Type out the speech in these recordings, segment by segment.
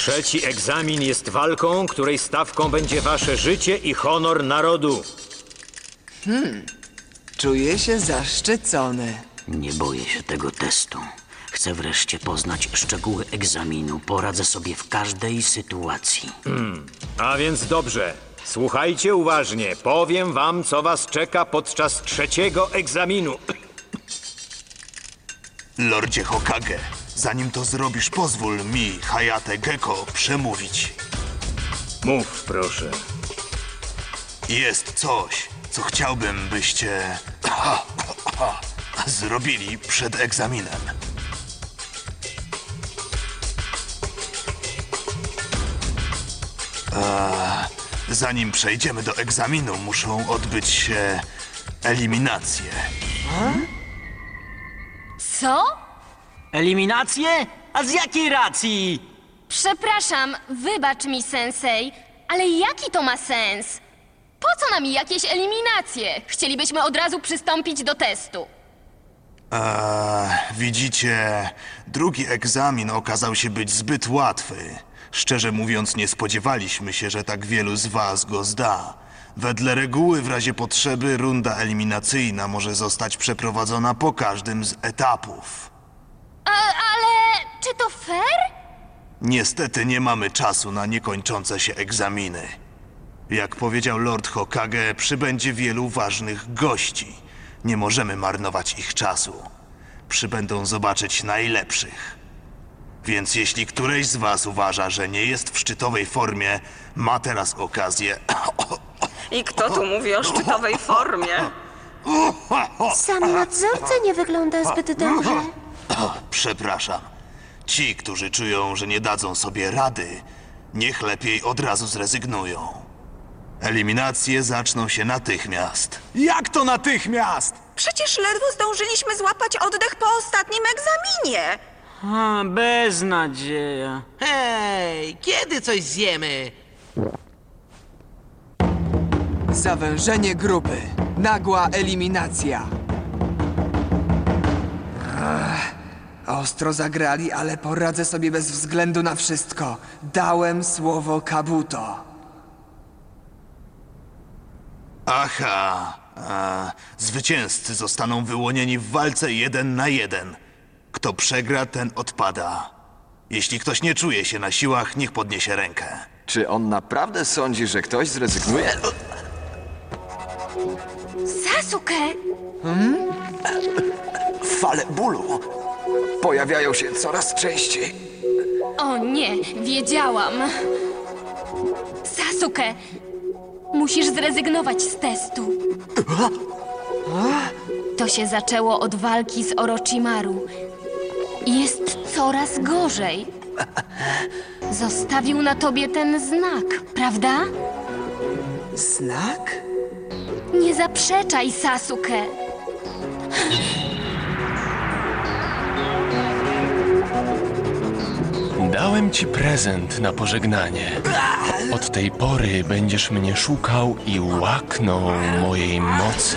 Trzeci egzamin jest walką, której stawką będzie wasze życie i honor narodu. Czuję się zaszczycony. Nie boję się tego testu. Chcę wreszcie poznać szczegóły egzaminu. Poradzę sobie w każdej sytuacji. A więc dobrze. Słuchajcie uważnie. Powiem wam, co was czeka podczas trzeciego egzaminu. Lordzie Hokage, zanim to zrobisz, pozwól mi, Hayate Gecko, przemówić. Mów, proszę. Jest coś, co chciałbym, byście zrobili przed egzaminem. Eee, Zanim przejdziemy do egzaminu, muszą odbyć się eliminacje. Co? Eliminacje? A z jakiej racji? Przepraszam, wybacz mi, sensei, ale jaki to ma sens? Po co nam jakieś eliminacje? Chcielibyśmy od razu przystąpić do testu. Eee, widzicie, drugi egzamin okazał się być zbyt łatwy. Szczerze mówiąc, nie spodziewaliśmy się, że tak wielu z was go zda. Wedle reguły, w razie potrzeby, runda eliminacyjna może zostać przeprowadzona po każdym z etapów. A, ale czy to fair? Niestety nie mamy czasu na niekończące się egzaminy. Jak powiedział Lord Hokage, przybędzie wielu ważnych gości. Nie możemy marnować ich czasu. Przybędą zobaczyć najlepszych. Więc jeśli któreś z was uważa, że nie jest w szczytowej formie, ma teraz okazję. I kto tu mówi o szczytowej formie? Sam nadzorca nie wygląda zbyt dobrze. Przepraszam. Ci, którzy czują, że nie dadzą sobie rady, niech lepiej od razu zrezygnują. Eliminacje zaczną się natychmiast. Jak to natychmiast? Przecież ledwo zdążyliśmy złapać oddech po ostatnim egzaminie. A, beznadzieja. Hej, kiedy coś zjemy? Zawężenie grupy. Nagła eliminacja. Ostro zagrali, ale poradzę sobie bez względu na wszystko. Dałem słowo Kabuto. Aha, a, zwycięzcy zostaną wyłonieni w walce jeden na jeden. Kto przegra, ten odpada. Jeśli ktoś nie czuje się na siłach, niech podniesie rękę. Czy on naprawdę sądzi, że ktoś zrezygnuje? Sasuke! Fale bólu pojawiają się coraz częściej. O nie, wiedziałam. Sasuke, musisz zrezygnować z testu. To się zaczęło od walki z Orochimaru. Jest coraz gorzej. Zostawił na tobie ten znak, prawda? Znak? Nie zaprzeczaj, Sasuke. Dałem ci prezent na pożegnanie. Od tej pory będziesz mnie szukał i łaknął mojej mocy.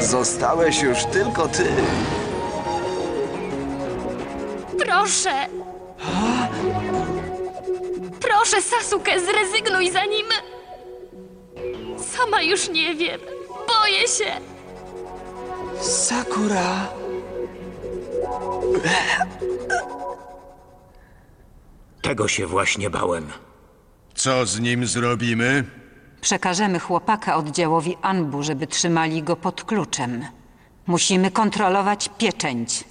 Zostałeś już tylko ty. Proszę. Proszę, Sasuke, zrezygnuj zanim... Sama już nie wiem. Boję się. Sakura. Tego się właśnie bałem. Co z nim zrobimy? Przekażemy chłopaka oddziałowi Anbu, żeby trzymali go pod kluczem. Musimy kontrolować pieczęć.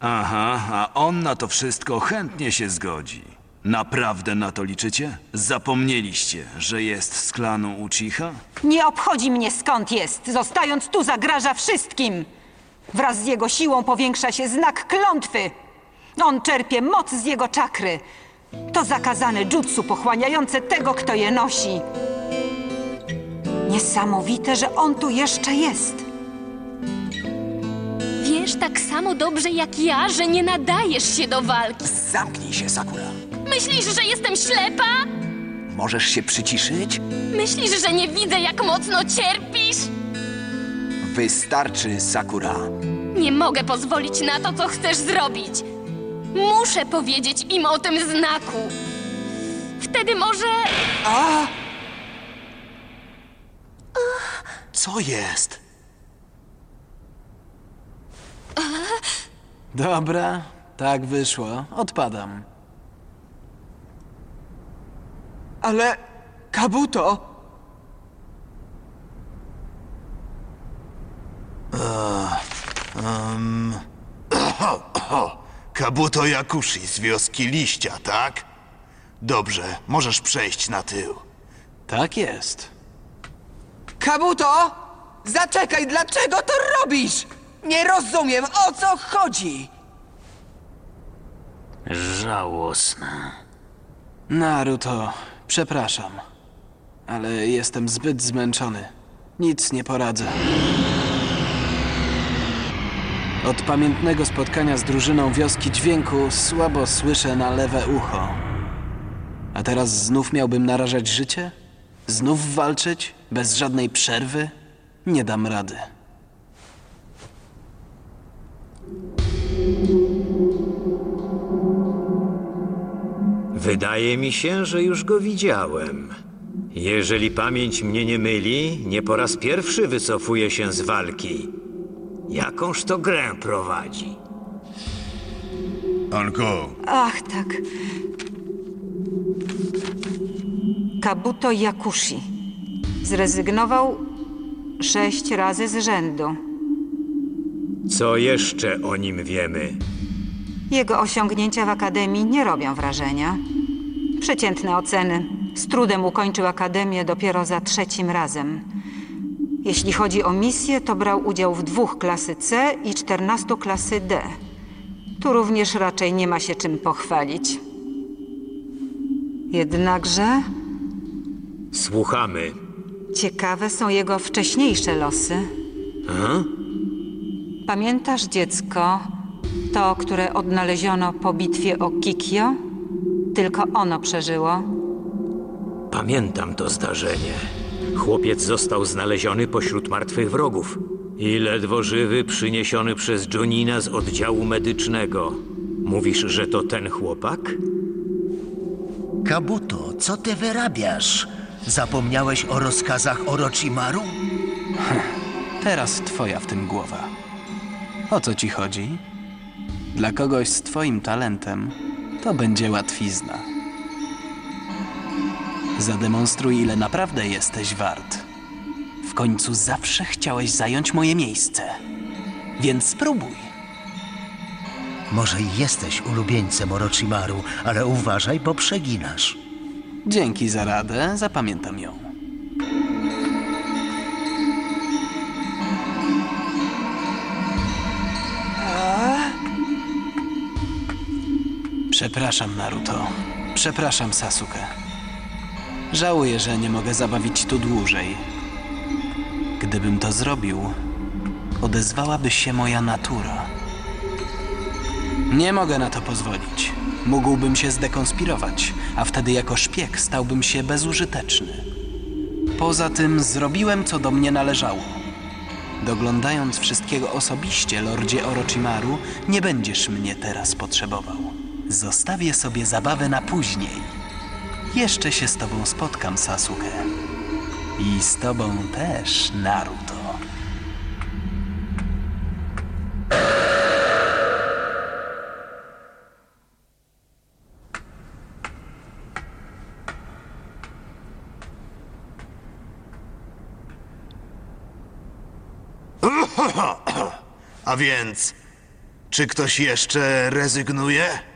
Aha, a on na to wszystko chętnie się zgodzi. Naprawdę na to liczycie? Zapomnieliście, że jest z klanu Uchiha? Nie obchodzi mnie skąd jest. Zostając tu zagraża wszystkim. Wraz z jego siłą powiększa się znak klątwy. On czerpie moc z jego czakry. To zakazane jutsu pochłaniające tego, kto je nosi. Niesamowite, że on tu jeszcze jest. Wiesz tak samo dobrze jak ja, że nie nadajesz się do walki. Zamknij się, Sakura. Myślisz, że jestem ślepa? Możesz się przyciszyć? Myślisz, że nie widzę, jak mocno cierpisz? Wystarczy, Sakura. Nie mogę pozwolić na to, co chcesz zrobić. Muszę powiedzieć im o tym znaku. Wtedy może. A! Co jest? Dobra, tak wyszło. Odpadam. Ale... Kabuto! Um... Kabuto Yakushi z wioski Liścia, tak? Dobrze, możesz przejść na tył. Tak jest. Kabuto! Zaczekaj, dlaczego to robisz? Nie rozumiem, o co chodzi! Żałosne. Naruto, przepraszam. Ale jestem zbyt zmęczony. Nic nie poradzę. Od pamiętnego spotkania z drużyną wioski dźwięku słabo słyszę na lewe ucho. A teraz znów miałbym narażać życie? Znów walczyć? Bez żadnej przerwy? Nie dam rady. Wydaje mi się, że już go widziałem. Jeżeli pamięć mnie nie myli, nie po raz pierwszy wycofuje się z walki. Jakąż to grę prowadzi? Anko, Ach, tak. Kabuto Yakushi. Zrezygnował sześć razy z rzędu. Co jeszcze o nim wiemy? Jego osiągnięcia w akademii nie robią wrażenia. Przeciętne oceny. Z trudem ukończył akademię dopiero za trzecim razem. Jeśli chodzi o misję, to brał udział w dwóch klasy C i czternastu klasy D. Tu również raczej nie ma się czym pochwalić. Jednakże Słuchamy. ciekawe są jego wcześniejsze losy. A? Pamiętasz dziecko, to, które odnaleziono po bitwie o Kikyo? Tylko ono przeżyło. Pamiętam to zdarzenie. Chłopiec został znaleziony pośród martwych wrogów i ledwo żywy przyniesiony przez Jonina z oddziału medycznego. Mówisz, że to ten chłopak? Kabuto, co ty wyrabiasz? Zapomniałeś o rozkazach Orochimaru? Teraz twoja w tym głowa. O co ci chodzi? Dla kogoś z twoim talentem to będzie łatwizna. Zademonstruj, ile naprawdę jesteś wart. W końcu zawsze chciałeś zająć moje miejsce. Więc spróbuj. Może i jesteś ulubieńcem Orochimaru, ale uważaj, bo przeginasz. Dzięki za radę, zapamiętam ją. Przepraszam, Naruto. Przepraszam, Sasuke. Żałuję, że nie mogę zabawić tu dłużej. Gdybym to zrobił, odezwałaby się moja natura. Nie mogę na to pozwolić. Mógłbym się zdekonspirować, a wtedy jako szpieg stałbym się bezużyteczny. Poza tym zrobiłem, co do mnie należało. Doglądając wszystkiego osobiście, lordzie Orochimaru, nie będziesz mnie teraz potrzebował. Zostawię sobie zabawę na później. Jeszcze się z tobą spotkam, Sasuke. I z tobą też, Naruto. A więc, czy ktoś jeszcze rezygnuje?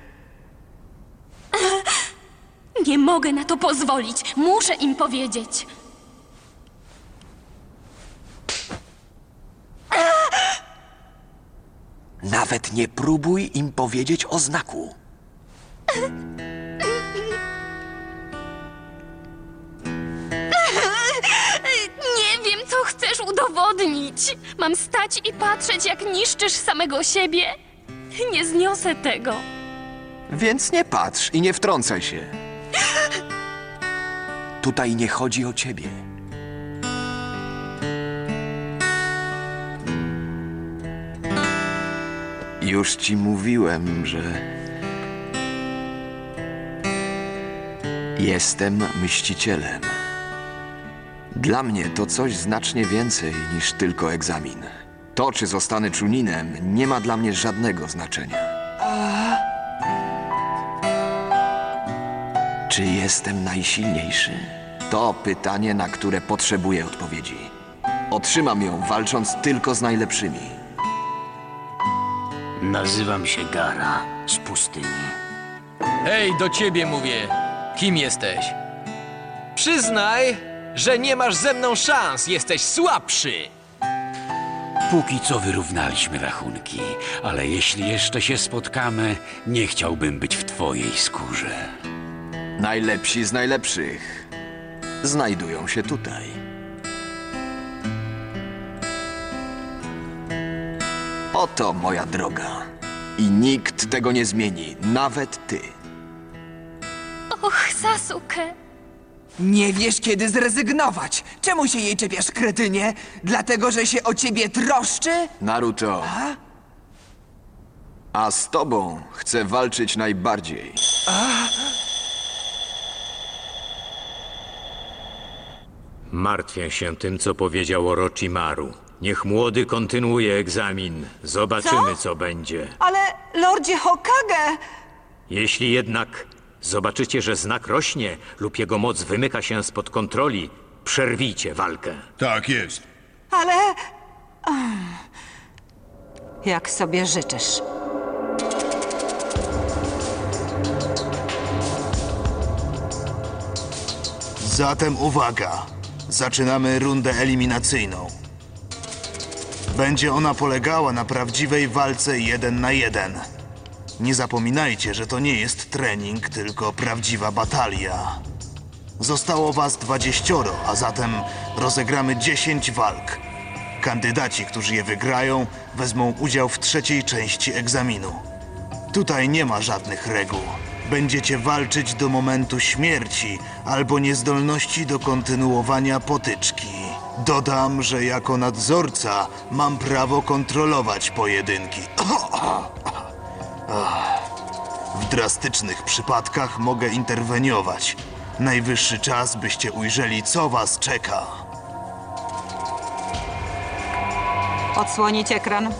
Nie mogę na to pozwolić. Muszę im powiedzieć. Nawet nie próbuj im powiedzieć o znaku. Nie wiem, co chcesz udowodnić. Mam stać i patrzeć, jak niszczysz samego siebie? Nie zniosę tego. Więc nie patrz i nie wtrącaj się. Tutaj nie chodzi o ciebie. Już ci mówiłem, że. Jestem mścicielem. Dla mnie to coś znacznie więcej niż tylko egzamin. To, czy zostanę czuninem, nie ma dla mnie żadnego znaczenia. Czy jestem najsilniejszy? To pytanie, na które potrzebuję odpowiedzi. Otrzymam ją walcząc tylko z najlepszymi. Nazywam się Gara z pustyni. Hej, do ciebie mówię. Kim jesteś? Przyznaj, że nie masz ze mną szans. Jesteś słabszy. Póki co wyrównaliśmy rachunki, ale jeśli jeszcze się spotkamy, nie chciałbym być w twojej skórze. Najlepsi z najlepszych znajdują się tutaj. Oto moja droga. I nikt tego nie zmieni, nawet ty. Och, Sasuke. Nie wiesz, kiedy zrezygnować. Czemu się jej czepiasz, kretynie? Dlatego, że się o ciebie troszczy? Naruto. A z tobą chcę walczyć najbardziej. Martwię się tym, co powiedział Orochimaru. Niech młody kontynuuje egzamin. Zobaczymy, co, będzie. Ale, Lordzie Hokage, Jeśli jednak zobaczycie, że znak rośnie lub jego moc wymyka się spod kontroli, przerwijcie walkę. Tak jest. ale... Ach. Jak sobie życzysz. Zatem uwaga. Zaczynamy rundę eliminacyjną. Będzie ona polegała na prawdziwej walce jeden na jeden. Nie zapominajcie, że to nie jest trening, tylko prawdziwa batalia. Zostało was dwadzieścioro, a zatem rozegramy 10 walk. Kandydaci, którzy je wygrają, wezmą udział w trzeciej części egzaminu. Tutaj nie ma żadnych reguł. Będziecie walczyć do momentu śmierci albo niezdolności do kontynuowania potyczki. Dodam, że jako nadzorca mam prawo kontrolować pojedynki. W drastycznych przypadkach mogę interweniować. Najwyższy czas, byście ujrzeli, co was czeka. Odsłonić ekran.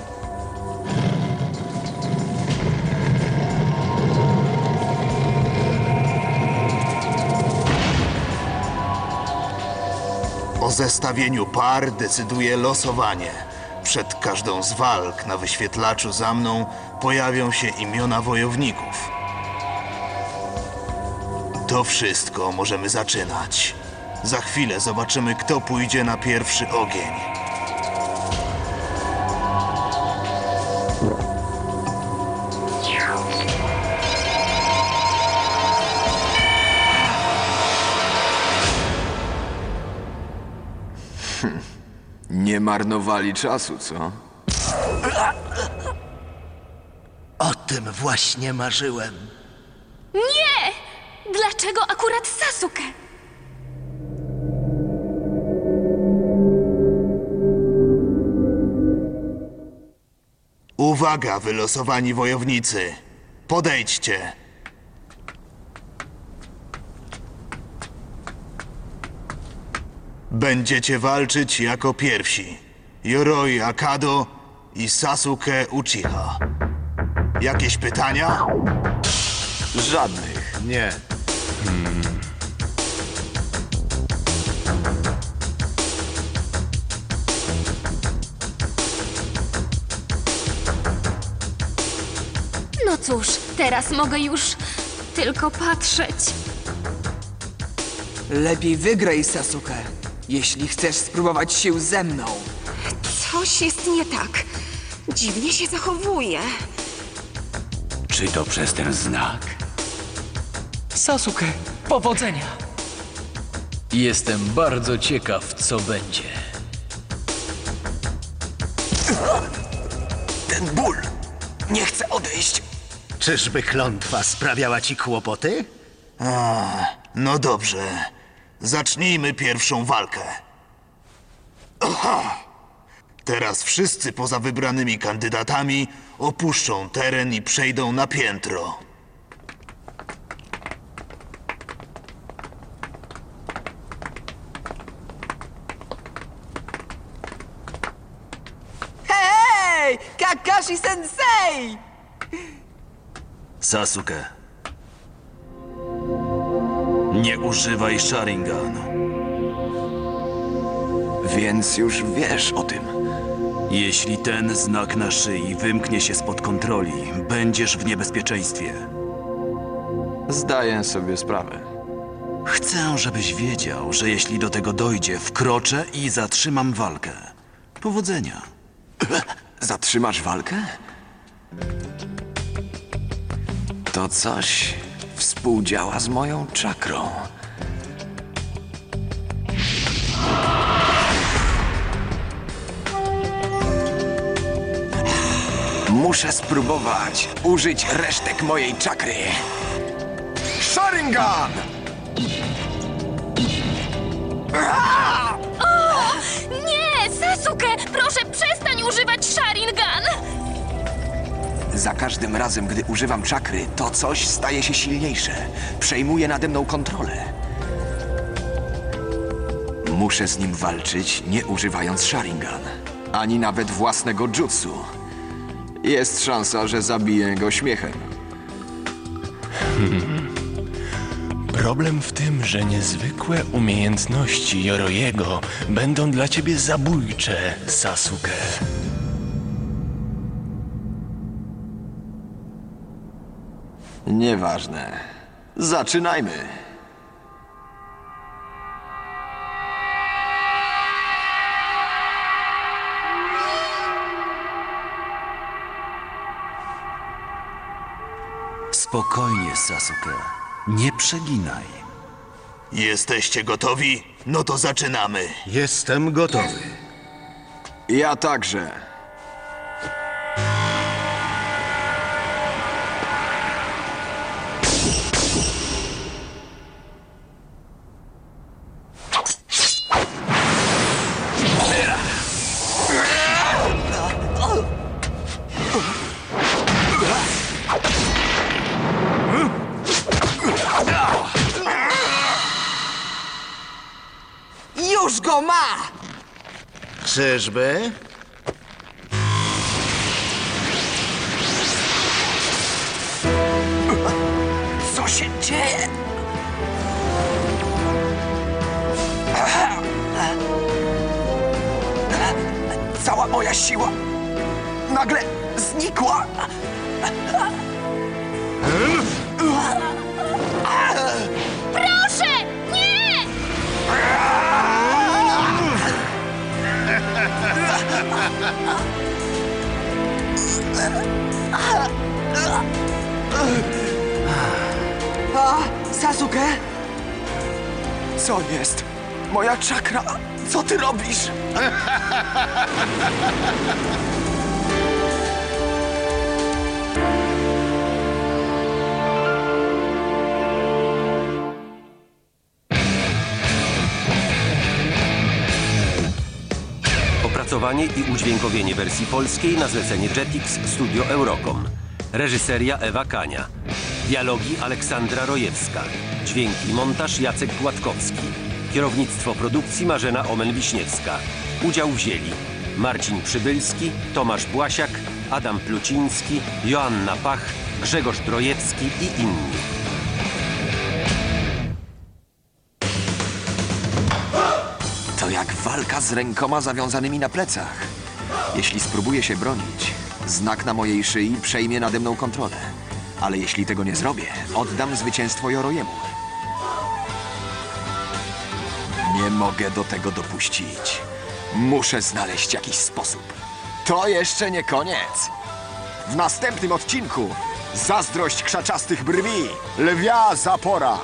Zestawieniu par decyduje losowanie. Przed każdą z walk na wyświetlaczu za mną pojawią się imiona wojowników. To wszystko możemy zaczynać. Za chwilę zobaczymy, kto pójdzie na pierwszy ogień. Nie marnowali czasu, co? O tym właśnie marzyłem. Nie! Dlaczego akurat Sasuke? Uwaga, wylosowani wojownicy! Podejdźcie! Będziecie walczyć jako pierwsi. Yoroi Akado i Sasuke Uchiha. Jakieś pytania? Żadnych. Nie. No cóż, teraz mogę już tylko patrzeć. Lepiej wygraj, Sasuke, jeśli chcesz spróbować sił ze mną. Coś jest nie tak. Dziwnie się zachowuje. Czy to przez ten znak? Sasuke, powodzenia. Jestem bardzo ciekaw, co będzie. Ten ból! Nie chcę odejść! Czyżby klątwa sprawiała ci kłopoty? A, no dobrze. Zacznijmy pierwszą walkę. Aha! Teraz wszyscy poza wybranymi kandydatami opuszczą teren i przejdą na piętro. Hej! Kakashi Sensei! Sasuke. Nie używaj Sharingan. Więc już wiesz o tym. Jeśli ten znak na szyi wymknie się spod kontroli, będziesz w niebezpieczeństwie. Zdaję sobie sprawę. Chcę, żebyś wiedział, że jeśli do tego dojdzie, wkroczę i zatrzymam walkę. Powodzenia. Zatrzymasz walkę? To coś współdziała z moją czakrą. Muszę spróbować użyć resztek mojej czakry. Sharingan! O! Za każdym razem, gdy używam czakry, to coś staje się silniejsze. Przejmuje nade mną kontrolę. Muszę z nim walczyć, nie używając Sharingan. Ani nawet własnego jutsu. Jest szansa, że zabiję go śmiechem. Problem w tym, że niezwykłe umiejętności Yorojego będą dla ciebie zabójcze, Sasuke. Nieważne. Zaczynajmy. Spokojnie, Sasuke. Nie przeginaj. Jesteście gotowi? No to zaczynamy. Jestem gotowy. Ja także. Czyżby? Co się dzieje? Cała moja siła nagle znikła. A, Sasuke? Co jest? Moja czakra! Co ty robisz? I udźwiękowienie wersji polskiej na zlecenie Jetix Studio Eurocom. Reżyseria Ewa Kania. Dialogi Aleksandra Rojewska. Dźwięki i montaż Jacek Gładkowski. Kierownictwo produkcji Marzena Omen-Wiśniewska. Udział wzięli Marcin Przybylski, Tomasz Błasiak, Adam Pluciński, Joanna Pach, Grzegorz Drojewski i inni. Walka z rękoma zawiązanymi na plecach. Jeśli spróbuję się bronić, znak na mojej szyi przejmie nade mną kontrolę. Ale jeśli tego nie zrobię, oddam zwycięstwo Jorojemu. Nie mogę do tego dopuścić. Muszę znaleźć jakiś sposób. To jeszcze nie koniec. W następnym odcinku zazdrość krzaczastych brwi, lwia zapora.